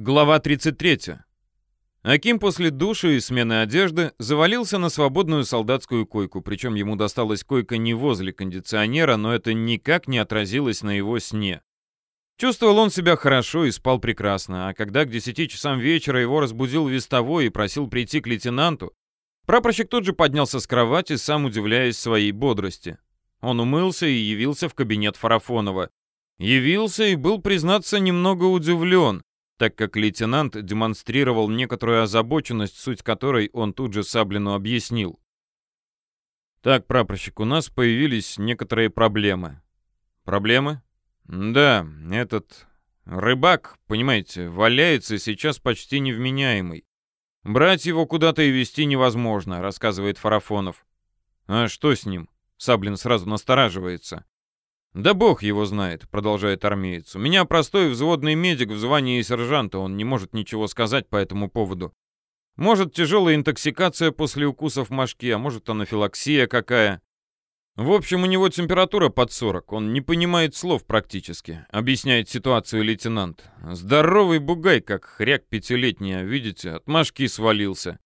Глава 33. Аким после душа и смены одежды завалился на свободную солдатскую койку, причем ему досталась койка не возле кондиционера, но это никак не отразилось на его сне. Чувствовал он себя хорошо и спал прекрасно, а когда к 10 часам вечера его разбудил вестовой и просил прийти к лейтенанту, прапорщик тут же поднялся с кровати, сам удивляясь своей бодрости. Он умылся и явился в кабинет Фарафонова. Явился и был, признаться, немного удивлен, так как лейтенант демонстрировал некоторую озабоченность, суть которой он тут же Саблину объяснил. «Так, прапорщик, у нас появились некоторые проблемы». «Проблемы?» «Да, этот рыбак, понимаете, валяется сейчас почти невменяемый. Брать его куда-то и везти невозможно», — рассказывает Фарафонов. «А что с ним?» — Саблин сразу настораживается. «Да бог его знает», — продолжает армеец. «У меня простой взводный медик в звании сержанта, он не может ничего сказать по этому поводу. Может, тяжелая интоксикация после укусов мошки, а может, анафилаксия какая. В общем, у него температура под 40, он не понимает слов практически», — объясняет ситуацию лейтенант. «Здоровый бугай, как хряк пятилетний, а видите, от мошки свалился.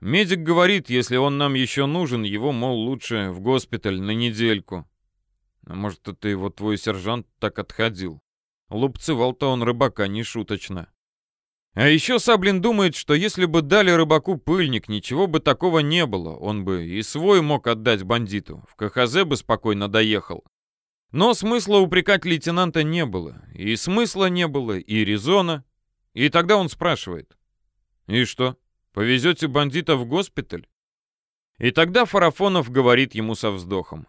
Медик говорит, если он нам еще нужен, его, мол, лучше в госпиталь на недельку». Может, это его твой сержант так отходил? Лупцевал-то он рыбака не шуточно. А еще Саблин думает, что если бы дали рыбаку пыльник, ничего бы такого не было. Он бы и свой мог отдать бандиту. В КХЗ бы спокойно доехал. Но смысла упрекать лейтенанта не было. И смысла не было, и резона. И тогда он спрашивает. «И что, повезете бандита в госпиталь?» И тогда Фарафонов говорит ему со вздохом.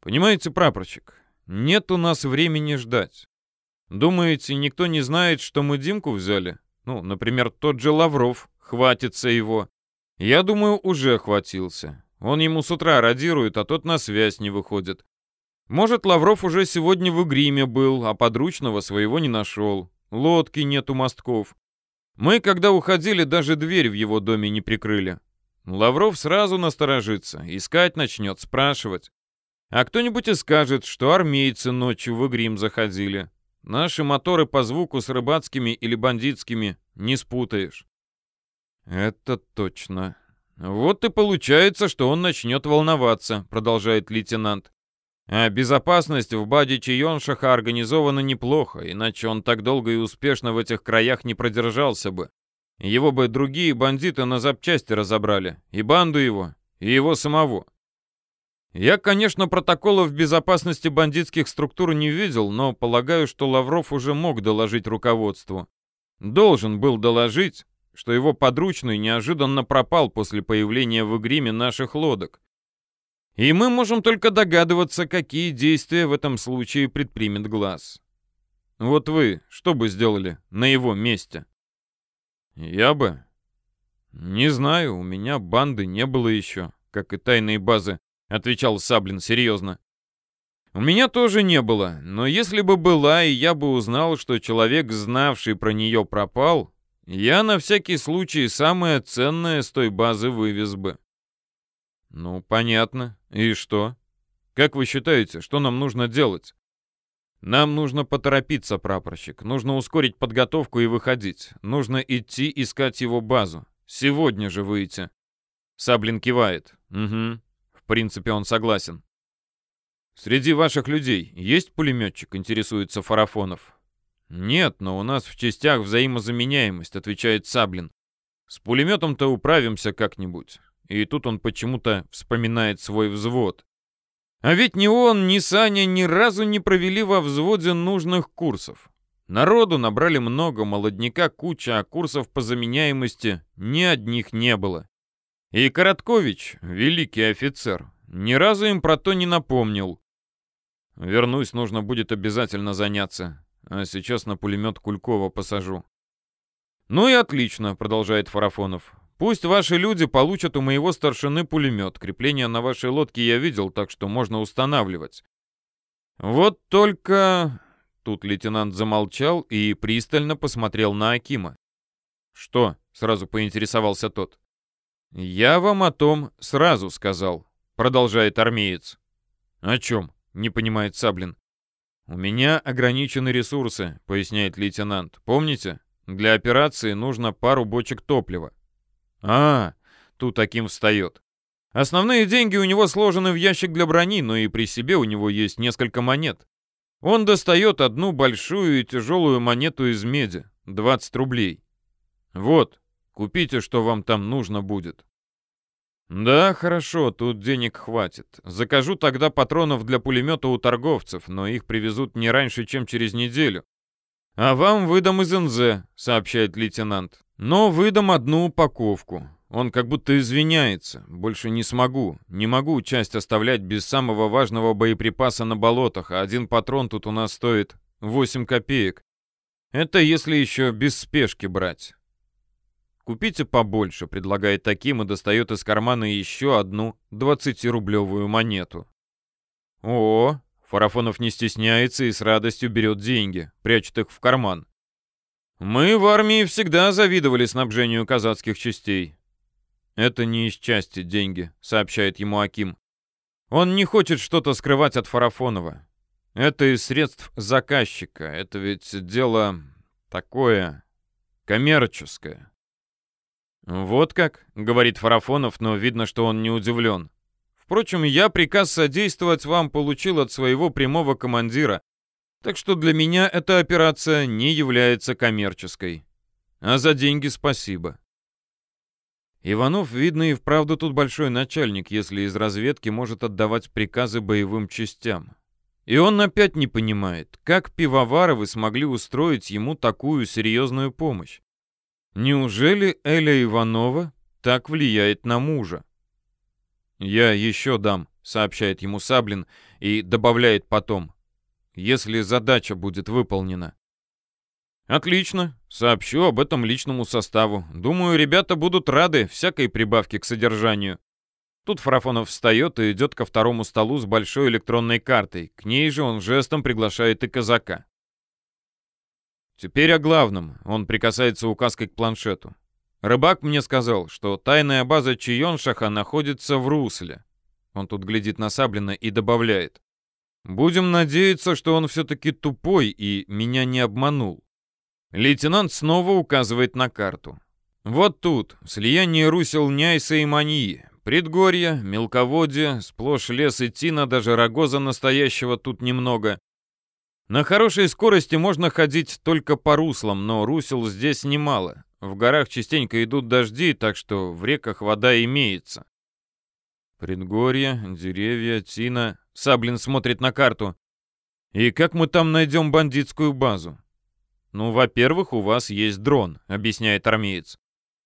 Понимаете, прапорщик, нет у нас времени ждать. Думаете, никто не знает, что мы Димку взяли? Ну, например, тот же Лавров, хватится его. Я думаю, уже хватился. Он ему с утра радирует, а тот на связь не выходит. Может, Лавров уже сегодня в Игриме был, а подручного своего не нашел. Лодки нет у мостков. Мы, когда уходили, даже дверь в его доме не прикрыли. Лавров сразу насторожится, искать начнет, спрашивать. А кто-нибудь и скажет, что армейцы ночью в Игрим заходили. Наши моторы по звуку с рыбацкими или бандитскими не спутаешь. Это точно. Вот и получается, что он начнет волноваться, продолжает лейтенант. А безопасность в баде Чайоншаха организована неплохо, иначе он так долго и успешно в этих краях не продержался бы. Его бы другие бандиты на запчасти разобрали, и банду его, и его самого. Я, конечно, протоколов безопасности бандитских структур не видел, но полагаю, что Лавров уже мог доложить руководству. Должен был доложить, что его подручный неожиданно пропал после появления в Игриме наших лодок. И мы можем только догадываться, какие действия в этом случае предпримет глаз. Вот вы что бы сделали на его месте? Я бы... Не знаю, у меня банды не было еще, как и тайные базы отвечал Саблин серьезно. У меня тоже не было, но если бы была, и я бы узнал, что человек, знавший про нее, пропал, я на всякий случай самое ценное с той базы вывез бы. Ну, понятно. И что? Как вы считаете, что нам нужно делать? Нам нужно поторопиться, прапорщик. Нужно ускорить подготовку и выходить. Нужно идти искать его базу. Сегодня же выйти. Саблин кивает. Угу принципе, он согласен. «Среди ваших людей есть пулеметчик?» — интересуется Фарафонов. «Нет, но у нас в частях взаимозаменяемость», — отвечает Саблин. «С пулеметом-то управимся как-нибудь». И тут он почему-то вспоминает свой взвод. А ведь ни он, ни Саня ни разу не провели во взводе нужных курсов. Народу набрали много, молодняка куча, а курсов по заменяемости ни одних не было. И Короткович, великий офицер, ни разу им про то не напомнил. Вернусь, нужно будет обязательно заняться. А сейчас на пулемет Кулькова посажу. Ну и отлично, продолжает Фарафонов. Пусть ваши люди получат у моего старшины пулемет. Крепление на вашей лодке я видел, так что можно устанавливать. Вот только... Тут лейтенант замолчал и пристально посмотрел на Акима. «Что?» — сразу поинтересовался тот. «Я вам о том сразу сказал», — продолжает армеец. «О чем?» — не понимает Саблин. «У меня ограничены ресурсы», — поясняет лейтенант. «Помните? Для операции нужно пару бочек топлива. А, тут таким встает. Основные деньги у него сложены в ящик для брони, но и при себе у него есть несколько монет. Он достает одну большую и тяжелую монету из меди, 20 рублей. Вот, купите, что вам там нужно будет. Да, хорошо, тут денег хватит. Закажу тогда патронов для пулемета у торговцев, но их привезут не раньше, чем через неделю. А вам выдам из НЗ, сообщает лейтенант. Но выдам одну упаковку. Он как будто извиняется. Больше не смогу. Не могу часть оставлять без самого важного боеприпаса на болотах, а один патрон тут у нас стоит 8 копеек. Это если еще без спешки брать. Купите побольше, предлагает таким и достает из кармана еще одну 20-рублевую монету. О, Фарафонов не стесняется и с радостью берет деньги, прячет их в карман. Мы в армии всегда завидовали снабжению казацких частей. «Это не из части деньги», — сообщает ему Аким. «Он не хочет что-то скрывать от Фарафонова. Это из средств заказчика. Это ведь дело такое коммерческое». «Вот как», — говорит Фарафонов, но видно, что он не удивлен. «Впрочем, я приказ содействовать вам получил от своего прямого командира, так что для меня эта операция не является коммерческой. А за деньги спасибо». Иванов, видно, и вправду тут большой начальник, если из разведки может отдавать приказы боевым частям. И он опять не понимает, как пивоваровы смогли устроить ему такую серьезную помощь. Неужели Эля Иванова так влияет на мужа? «Я еще дам», — сообщает ему Саблин и добавляет потом, «если задача будет выполнена». «Отлично. Сообщу об этом личному составу. Думаю, ребята будут рады всякой прибавке к содержанию». Тут Фарафонов встает и идет ко второму столу с большой электронной картой. К ней же он жестом приглашает и казака. Теперь о главном. Он прикасается указкой к планшету. Рыбак мне сказал, что тайная база Чионшаха находится в русле. Он тут глядит на и добавляет. Будем надеяться, что он все-таки тупой и меня не обманул. Лейтенант снова указывает на карту. Вот тут, слияние русел Няйса и Маньи, предгорье, мелководье, сплошь лес и тина, даже рогоза настоящего тут немного. На хорошей скорости можно ходить только по руслам, но русел здесь немало. В горах частенько идут дожди, так что в реках вода имеется. Предгорье, деревья, тина. Саблин смотрит на карту. И как мы там найдем бандитскую базу? «Ну, во-первых, у вас есть дрон», — объясняет армеец.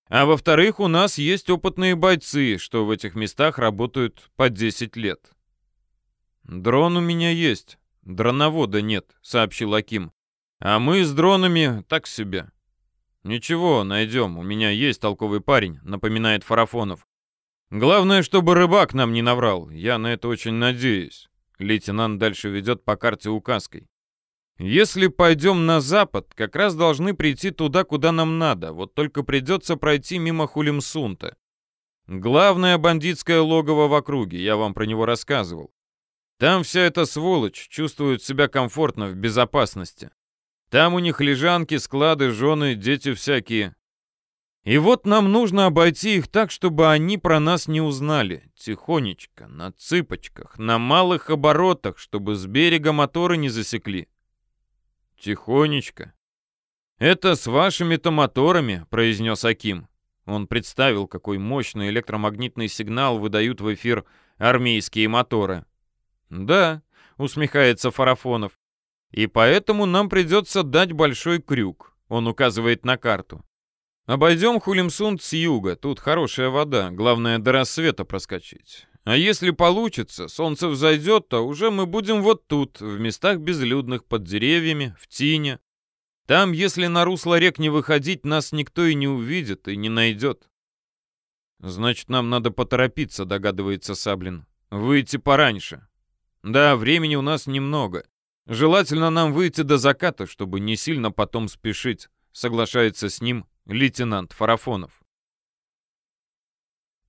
«А во-вторых, у нас есть опытные бойцы, что в этих местах работают по 10 лет». «Дрон у меня есть, дроновода нет», — сообщил Аким. «А мы с дронами так себе». «Ничего, найдем, у меня есть толковый парень», — напоминает Фарафонов. «Главное, чтобы рыбак нам не наврал, я на это очень надеюсь». Лейтенант дальше ведет по карте указкой. Если пойдем на запад, как раз должны прийти туда, куда нам надо, вот только придется пройти мимо Хулимсунта. Главное бандитское логово в округе, я вам про него рассказывал. Там вся эта сволочь чувствует себя комфортно, в безопасности. Там у них лежанки, склады, жены, дети всякие. И вот нам нужно обойти их так, чтобы они про нас не узнали. Тихонечко, на цыпочках, на малых оборотах, чтобы с берега моторы не засекли. «Тихонечко». «Это с вашими-то моторами», — произнес Аким. Он представил, какой мощный электромагнитный сигнал выдают в эфир армейские моторы. «Да», — усмехается Фарафонов. «И поэтому нам придется дать большой крюк», — он указывает на карту. «Обойдем Хулимсунд с юга, тут хорошая вода, главное до рассвета проскочить. А если получится, солнце взойдет, то уже мы будем вот тут, в местах безлюдных, под деревьями, в тине. Там, если на русло рек не выходить, нас никто и не увидит, и не найдет. Значит, нам надо поторопиться, догадывается Саблин. Выйти пораньше. Да, времени у нас немного. Желательно нам выйти до заката, чтобы не сильно потом спешить, соглашается с ним лейтенант Фарафонов.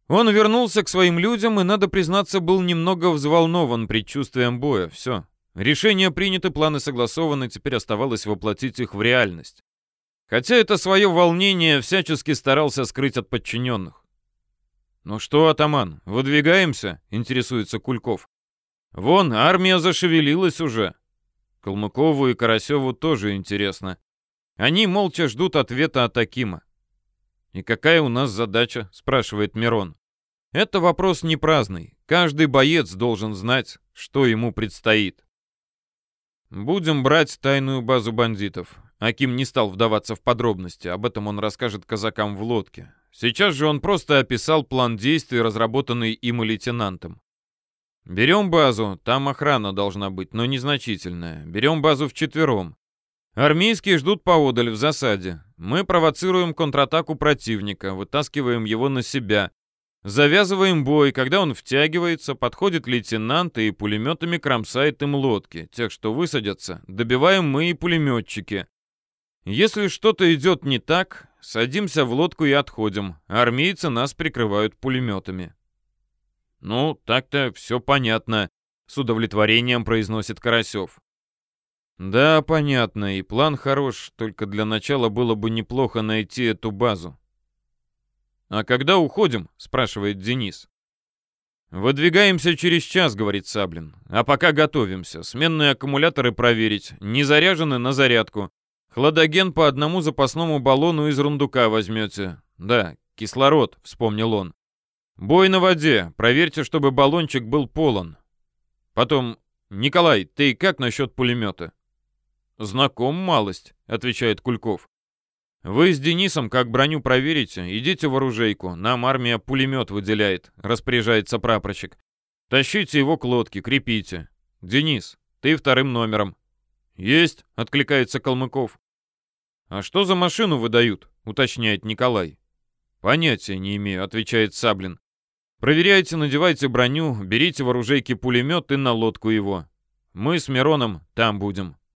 Он вернулся к своим людям и, надо признаться, был немного взволнован предчувствием боя. Все. Решения приняты, планы согласованы, теперь оставалось воплотить их в реальность. Хотя это свое волнение всячески старался скрыть от подчиненных. «Ну что, атаман, выдвигаемся?» — интересуется Кульков. «Вон, армия зашевелилась уже». Калмыкову и Карасеву тоже интересно. Они молча ждут ответа от Акима. «И какая у нас задача?» — спрашивает Мирон. «Это вопрос не праздный. Каждый боец должен знать, что ему предстоит». «Будем брать тайную базу бандитов». Аким не стал вдаваться в подробности, об этом он расскажет казакам в лодке. Сейчас же он просто описал план действий, разработанный им и лейтенантом. «Берем базу, там охрана должна быть, но незначительная. Берем базу вчетвером. Армейские ждут поодаль в засаде. Мы провоцируем контратаку противника, вытаскиваем его на себя. Завязываем бой, когда он втягивается, подходит лейтенант и пулеметами кромсает им лодки. Тех, что высадятся, добиваем мы и пулеметчики. Если что-то идет не так, садимся в лодку и отходим. Армейцы нас прикрывают пулеметами. Ну, так-то все понятно, с удовлетворением произносит Карасев. Да, понятно, и план хорош, только для начала было бы неплохо найти эту базу. А когда уходим? спрашивает Денис. «Выдвигаемся через час», — говорит Саблин. «А пока готовимся. Сменные аккумуляторы проверить. Не заряжены на зарядку. Хладоген по одному запасному баллону из рундука возьмете. Да, кислород», — вспомнил он. «Бой на воде. Проверьте, чтобы баллончик был полон. Потом, Николай, ты как насчет пулемета?» «Знаком малость», — отвечает Кульков. «Вы с Денисом, как броню проверите, идите в оружейку. Нам армия пулемет выделяет», — распоряжается прапорщик. «Тащите его к лодке, крепите. Денис, ты вторым номером». «Есть», — откликается Калмыков. «А что за машину выдают?» — уточняет Николай. «Понятия не имею», — отвечает Саблин. «Проверяйте, надевайте броню, берите в оружейке пулемет и на лодку его. Мы с Мироном там будем».